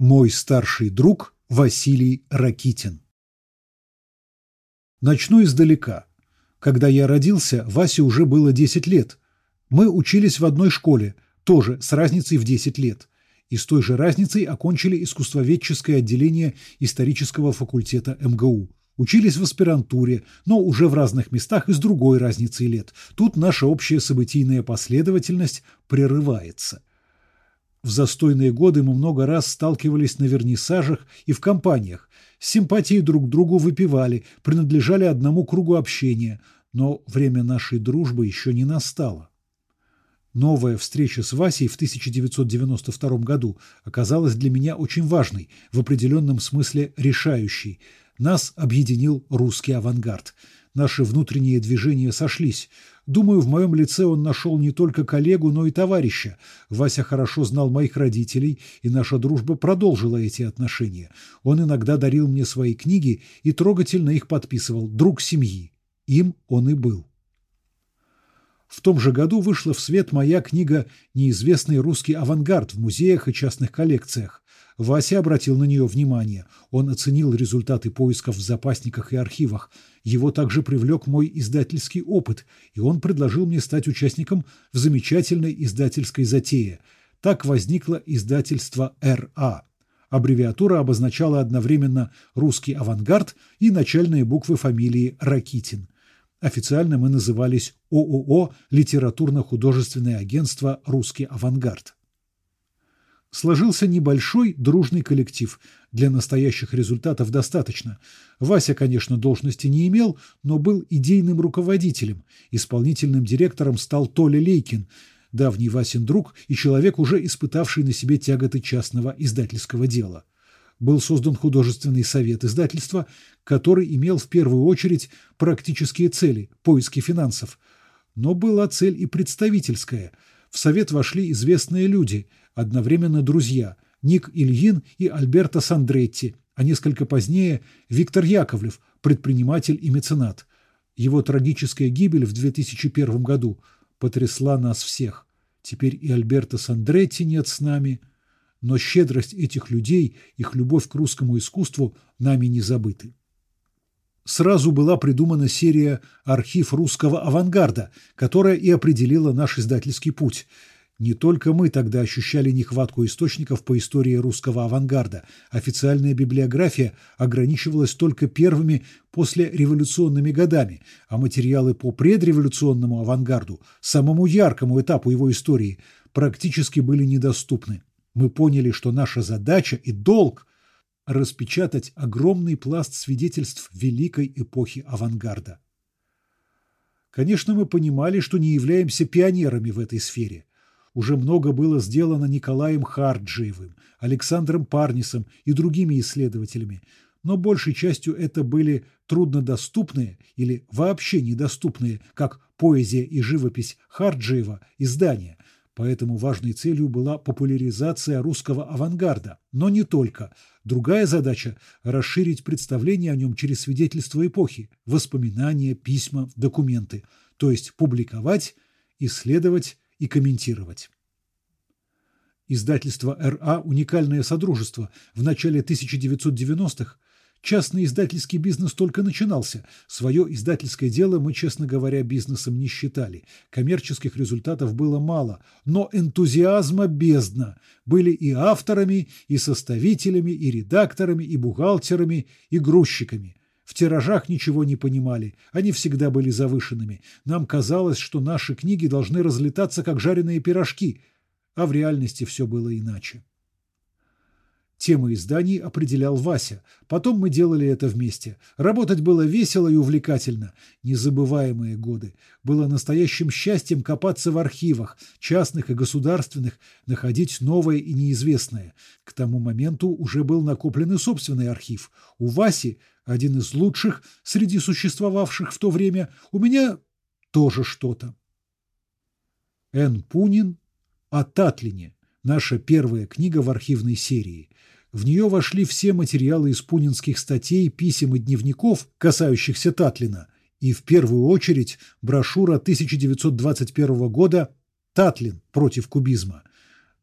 Мой старший друг Василий Ракитин. Начну издалека. Когда я родился, Васе уже было 10 лет. Мы учились в одной школе, тоже с разницей в 10 лет. И с той же разницей окончили искусствоведческое отделение исторического факультета МГУ. Учились в аспирантуре, но уже в разных местах и с другой разницей лет. Тут наша общая событийная последовательность прерывается. В застойные годы мы много раз сталкивались на вернисажах и в компаниях, с симпатией друг к другу выпивали, принадлежали одному кругу общения, но время нашей дружбы еще не настало. Новая встреча с Васей в 1992 году оказалась для меня очень важной, в определенном смысле решающей. Нас объединил русский авангард – Наши внутренние движения сошлись. Думаю, в моем лице он нашел не только коллегу, но и товарища. Вася хорошо знал моих родителей, и наша дружба продолжила эти отношения. Он иногда дарил мне свои книги и трогательно их подписывал «Друг семьи». Им он и был. В том же году вышла в свет моя книга «Неизвестный русский авангард» в музеях и частных коллекциях. Вася обратил на нее внимание. Он оценил результаты поисков в запасниках и архивах. Его также привлек мой издательский опыт, и он предложил мне стать участником в замечательной издательской затее. Так возникло издательство РА. Аббревиатура обозначала одновременно «Русский авангард» и начальные буквы фамилии Ракитин. Официально мы назывались ООО «Литературно-художественное агентство «Русский авангард». Сложился небольшой дружный коллектив. Для настоящих результатов достаточно. Вася, конечно, должности не имел, но был идейным руководителем. Исполнительным директором стал Толя Лейкин, давний Васин друг и человек, уже испытавший на себе тяготы частного издательского дела. Был создан художественный совет издательства, который имел в первую очередь практические цели – поиски финансов. Но была цель и представительская. В совет вошли известные люди – одновременно друзья Ник Ильин и Альберто Сандретти, а несколько позднее Виктор Яковлев, предприниматель и меценат. Его трагическая гибель в 2001 году потрясла нас всех. Теперь и Альберто Сандретти нет с нами, но щедрость этих людей, их любовь к русскому искусству нами не забыты. Сразу была придумана серия «Архив русского авангарда», которая и определила наш издательский путь – не только мы тогда ощущали нехватку источников по истории русского авангарда. Официальная библиография ограничивалась только первыми послереволюционными годами, а материалы по предреволюционному авангарду, самому яркому этапу его истории, практически были недоступны. Мы поняли, что наша задача и долг – распечатать огромный пласт свидетельств великой эпохи авангарда. Конечно, мы понимали, что не являемся пионерами в этой сфере уже много было сделано Николаем Харджиевым, Александром Парнисом и другими исследователями, но большей частью это были труднодоступные или вообще недоступные, как поэзия и живопись Харджиева, издания. Поэтому важной целью была популяризация русского авангарда, но не только. Другая задача – расширить представление о нем через свидетельства эпохи, воспоминания, письма, документы, то есть публиковать, исследовать и комментировать. Издательство РА «Уникальное содружество» в начале 1990-х Частный издательский бизнес только начинался. Свое издательское дело мы, честно говоря, бизнесом не считали. Коммерческих результатов было мало, но энтузиазма бездна. Были и авторами, и составителями, и редакторами, и бухгалтерами, и грузчиками. В тиражах ничего не понимали, они всегда были завышенными. Нам казалось, что наши книги должны разлетаться, как жареные пирожки, а в реальности все было иначе. Темы изданий определял Вася. Потом мы делали это вместе. Работать было весело и увлекательно. Незабываемые годы. Было настоящим счастьем копаться в архивах, частных и государственных, находить новое и неизвестное. К тому моменту уже был накоплен и собственный архив. У Васи один из лучших среди существовавших в то время, у меня тоже что-то. Н. Пунин о Татлине. Наша первая книга в архивной серии. В нее вошли все материалы из пунинских статей, писем и дневников, касающихся Татлина, и в первую очередь брошюра 1921 года «Татлин против кубизма».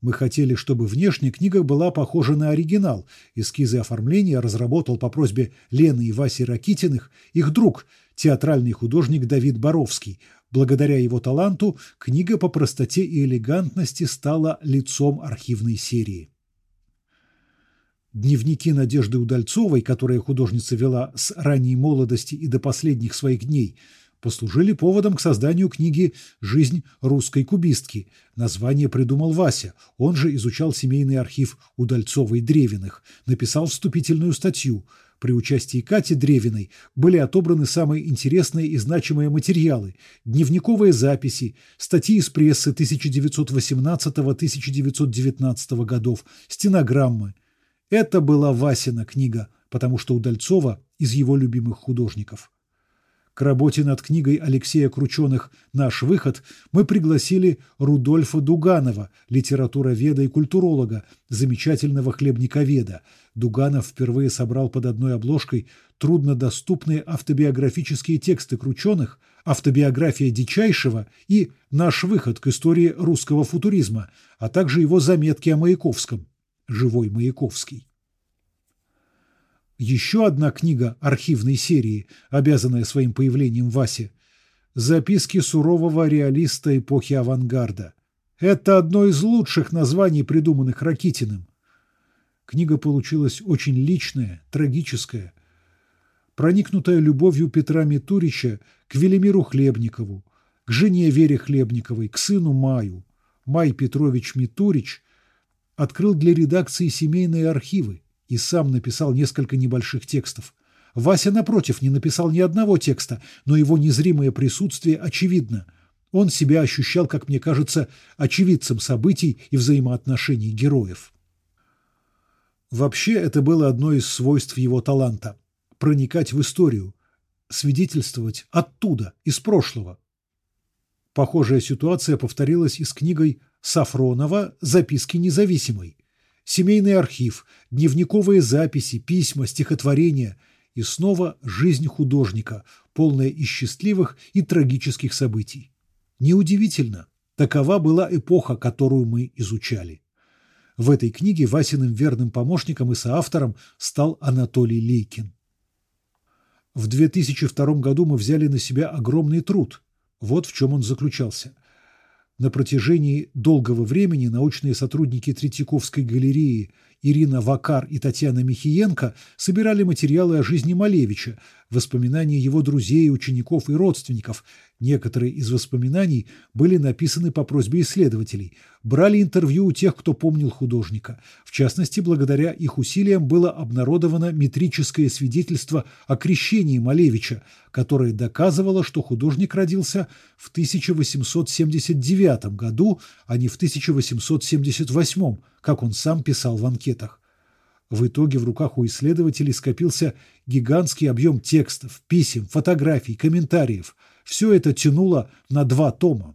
Мы хотели, чтобы внешне книга была похожа на оригинал. Эскизы оформления разработал по просьбе Лены и Васи Ракитиных их друг, театральный художник Давид Боровский. Благодаря его таланту книга по простоте и элегантности стала лицом архивной серии. Дневники Надежды Удальцовой, которые художница вела с ранней молодости и до последних своих дней, послужили поводом к созданию книги «Жизнь русской кубистки». Название придумал Вася. Он же изучал семейный архив Удальцовой-Древиных, написал вступительную статью. При участии Кати Древиной были отобраны самые интересные и значимые материалы, дневниковые записи, статьи из прессы 1918-1919 годов, стенограммы – это была Васина книга, потому что Удальцова из его любимых художников. К работе над книгой Алексея Крученых «Наш выход» мы пригласили Рудольфа Дуганова, литературоведа и культуролога, замечательного хлебниковеда. Дуганов впервые собрал под одной обложкой труднодоступные автобиографические тексты Крученых, автобиография Дичайшего и «Наш выход к истории русского футуризма», а также его заметки о Маяковском живой Маяковский. Еще одна книга архивной серии, обязанная своим появлением Васе – «Записки сурового реалиста эпохи авангарда». Это одно из лучших названий, придуманных Ракитиным. Книга получилась очень личная, трагическая, проникнутая любовью Петра Митурича к Велимиру Хлебникову, к жене Вере Хлебниковой, к сыну Маю. Май Петрович Митурич открыл для редакции семейные архивы и сам написал несколько небольших текстов. Вася, напротив, не написал ни одного текста, но его незримое присутствие очевидно. Он себя ощущал, как мне кажется, очевидцем событий и взаимоотношений героев. Вообще, это было одно из свойств его таланта – проникать в историю, свидетельствовать оттуда, из прошлого. Похожая ситуация повторилась и с книгой Сафронова «Записки независимой», семейный архив, дневниковые записи, письма, стихотворения и снова жизнь художника, полная и счастливых, и трагических событий. Неудивительно, такова была эпоха, которую мы изучали. В этой книге Васиным верным помощником и соавтором стал Анатолий Лейкин. В 2002 году мы взяли на себя огромный труд. Вот в чем он заключался – на протяжении долгого времени научные сотрудники Третьяковской галереи Ирина Вакар и Татьяна Михиенко собирали материалы о жизни Малевича, воспоминания его друзей, учеников и родственников. Некоторые из воспоминаний были написаны по просьбе исследователей. Брали интервью у тех, кто помнил художника. В частности, благодаря их усилиям было обнародовано метрическое свидетельство о крещении Малевича, которое доказывало, что художник родился в 1879 году, а не в 1878, как он сам писал в анкетах. В итоге в руках у исследователей скопился гигантский объем текстов, писем, фотографий, комментариев. Все это тянуло на два тома.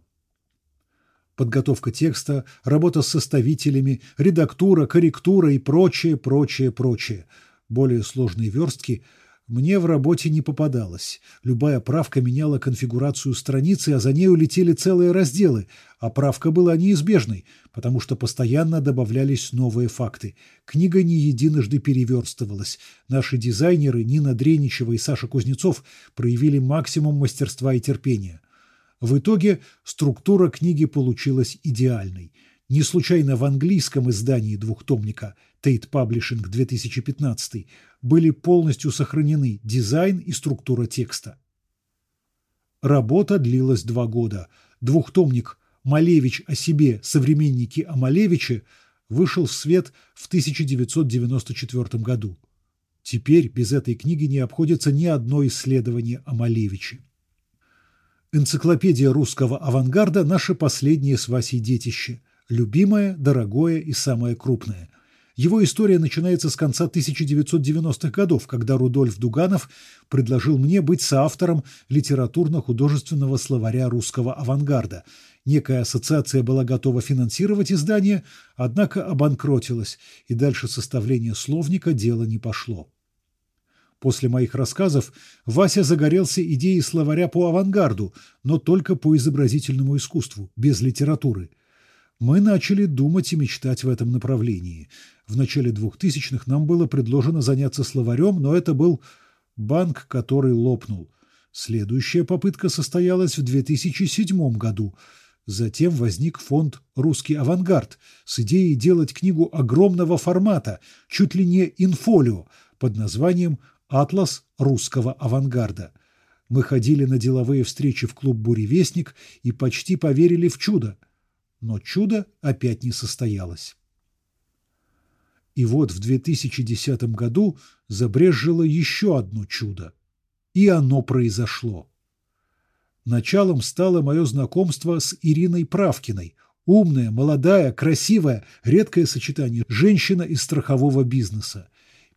Подготовка текста, работа с составителями, редактура, корректура и прочее, прочее, прочее. Более сложные верстки – мне в работе не попадалось. Любая правка меняла конфигурацию страницы, а за нею летели целые разделы, а правка была неизбежной, потому что постоянно добавлялись новые факты. Книга не единожды переверстывалась. Наши дизайнеры Нина Дреничева и Саша Кузнецов проявили максимум мастерства и терпения. В итоге структура книги получилась идеальной. Не случайно в английском издании двухтомника Tate Publishing 2015 были полностью сохранены дизайн и структура текста. Работа длилась два года. Двухтомник «Малевич о себе. Современники о Малевиче» вышел в свет в 1994 году. Теперь без этой книги не обходится ни одно исследование о Малевиче. Энциклопедия русского авангарда – наше последнее с Васей детище. Любимое, дорогое и самое крупное. Его история начинается с конца 1990-х годов, когда Рудольф Дуганов предложил мне быть соавтором литературно-художественного словаря русского авангарда. Некая ассоциация была готова финансировать издание, однако обанкротилась, и дальше составление словника дело не пошло. После моих рассказов Вася загорелся идеей словаря по авангарду, но только по изобразительному искусству, без литературы – Мы начали думать и мечтать в этом направлении. В начале 2000-х нам было предложено заняться словарем, но это был банк, который лопнул. Следующая попытка состоялась в 2007 году. Затем возник фонд «Русский авангард» с идеей делать книгу огромного формата, чуть ли не инфолио, под названием «Атлас русского авангарда». Мы ходили на деловые встречи в клуб «Буревестник» и почти поверили в чудо – но чудо опять не состоялось. И вот в 2010 году забрежило еще одно чудо. И оно произошло. Началом стало мое знакомство с Ириной Правкиной. Умная, молодая, красивая, редкое сочетание женщина из страхового бизнеса.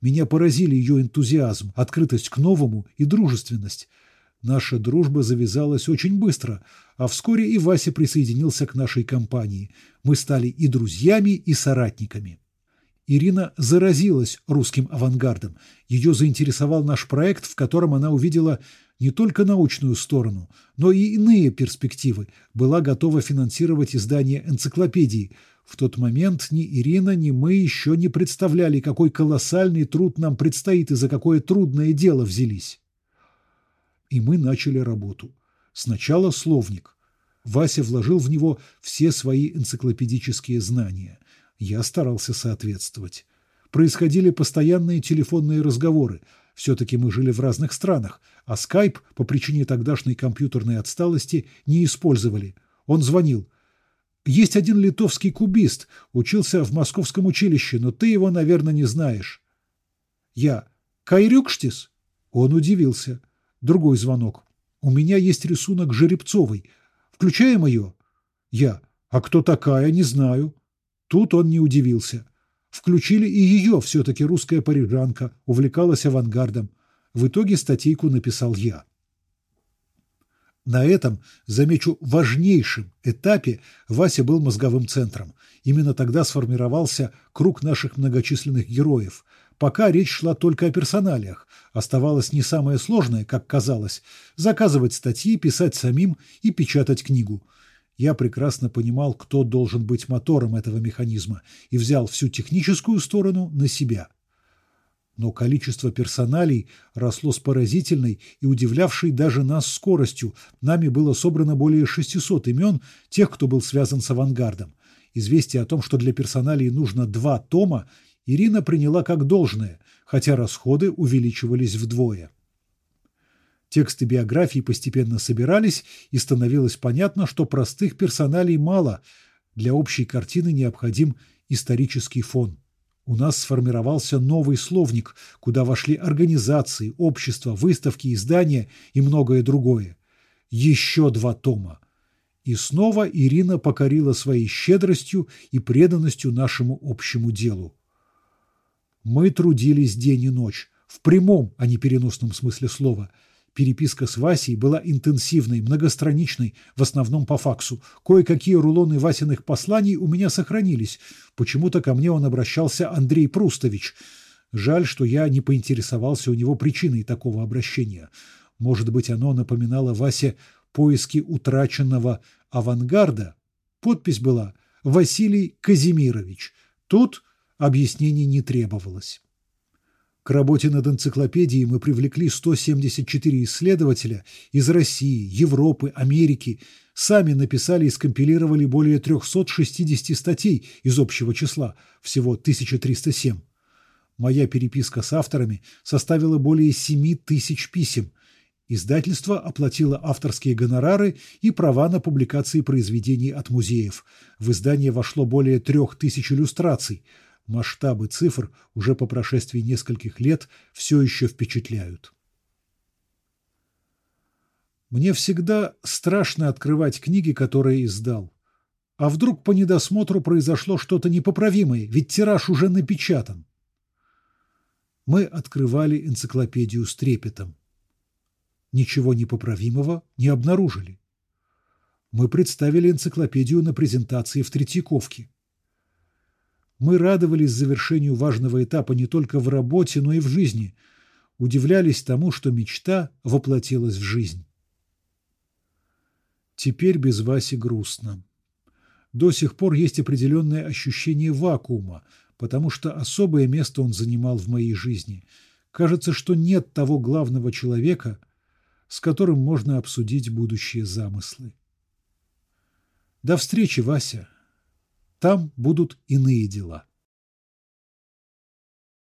Меня поразили ее энтузиазм, открытость к новому и дружественность – Наша дружба завязалась очень быстро, а вскоре и Вася присоединился к нашей компании. Мы стали и друзьями, и соратниками. Ирина заразилась русским авангардом. Ее заинтересовал наш проект, в котором она увидела не только научную сторону, но и иные перспективы, была готова финансировать издание энциклопедии. В тот момент ни Ирина, ни мы еще не представляли, какой колоссальный труд нам предстоит и за какое трудное дело взялись и мы начали работу. Сначала словник. Вася вложил в него все свои энциклопедические знания. Я старался соответствовать. Происходили постоянные телефонные разговоры. Все-таки мы жили в разных странах, а скайп по причине тогдашней компьютерной отсталости не использовали. Он звонил. «Есть один литовский кубист, учился в московском училище, но ты его, наверное, не знаешь». «Я. Кайрюкштис?» Он удивился. Другой звонок. «У меня есть рисунок Жеребцовой. Включаем ее?» Я. «А кто такая? Не знаю». Тут он не удивился. Включили и ее, все-таки русская парижанка, увлекалась авангардом. В итоге статейку написал я. На этом, замечу, важнейшем этапе Вася был мозговым центром. Именно тогда сформировался круг наших многочисленных героев. Пока речь шла только о персоналиях. Оставалось не самое сложное, как казалось, заказывать статьи, писать самим и печатать книгу. Я прекрасно понимал, кто должен быть мотором этого механизма, и взял всю техническую сторону на себя. Но количество персоналей росло с поразительной и удивлявшей даже нас скоростью. Нами было собрано более 600 имен тех, кто был связан с авангардом. Известие о том, что для персоналей нужно два тома, Ирина приняла как должное, хотя расходы увеличивались вдвое. Тексты биографий постепенно собирались, и становилось понятно, что простых персоналей мало. Для общей картины необходим исторический фон. У нас сформировался новый словник, куда вошли организации, общества, выставки, издания и многое другое. Еще два тома. И снова Ирина покорила своей щедростью и преданностью нашему общему делу. Мы трудились день и ночь, в прямом, а не переносном смысле слова. Переписка с Васей была интенсивной, многостраничной, в основном по факсу. Кое-какие рулоны Васиных посланий у меня сохранились. Почему-то ко мне он обращался Андрей Прустович. Жаль, что я не поинтересовался у него причиной такого обращения. Может быть, оно напоминало Васе поиски утраченного авангарда? Подпись была «Василий Казимирович». Тут Объяснений не требовалось. К работе над энциклопедией мы привлекли 174 исследователя из России, Европы, Америки. Сами написали и скомпилировали более 360 статей из общего числа, всего 1307. Моя переписка с авторами составила более 7 тысяч писем. Издательство оплатило авторские гонорары и права на публикации произведений от музеев. В издание вошло более трех тысяч иллюстраций – масштабы цифр уже по прошествии нескольких лет все еще впечатляют. Мне всегда страшно открывать книги, которые издал. А вдруг по недосмотру произошло что-то непоправимое, ведь тираж уже напечатан. Мы открывали энциклопедию с трепетом. Ничего непоправимого не обнаружили. Мы представили энциклопедию на презентации в Третьяковке. Мы радовались завершению важного этапа не только в работе, но и в жизни, удивлялись тому, что мечта воплотилась в жизнь. Теперь без Васи грустно. До сих пор есть определенное ощущение вакуума, потому что особое место он занимал в моей жизни. Кажется, что нет того главного человека, с которым можно обсудить будущие замыслы. До встречи, Вася. Там будут иные дела.